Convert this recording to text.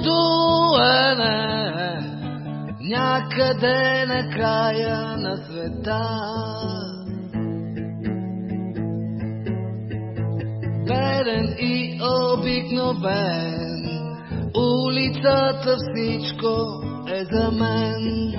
будуене някъде на края на света. Беден и обикновен, улицата всичко е за мен.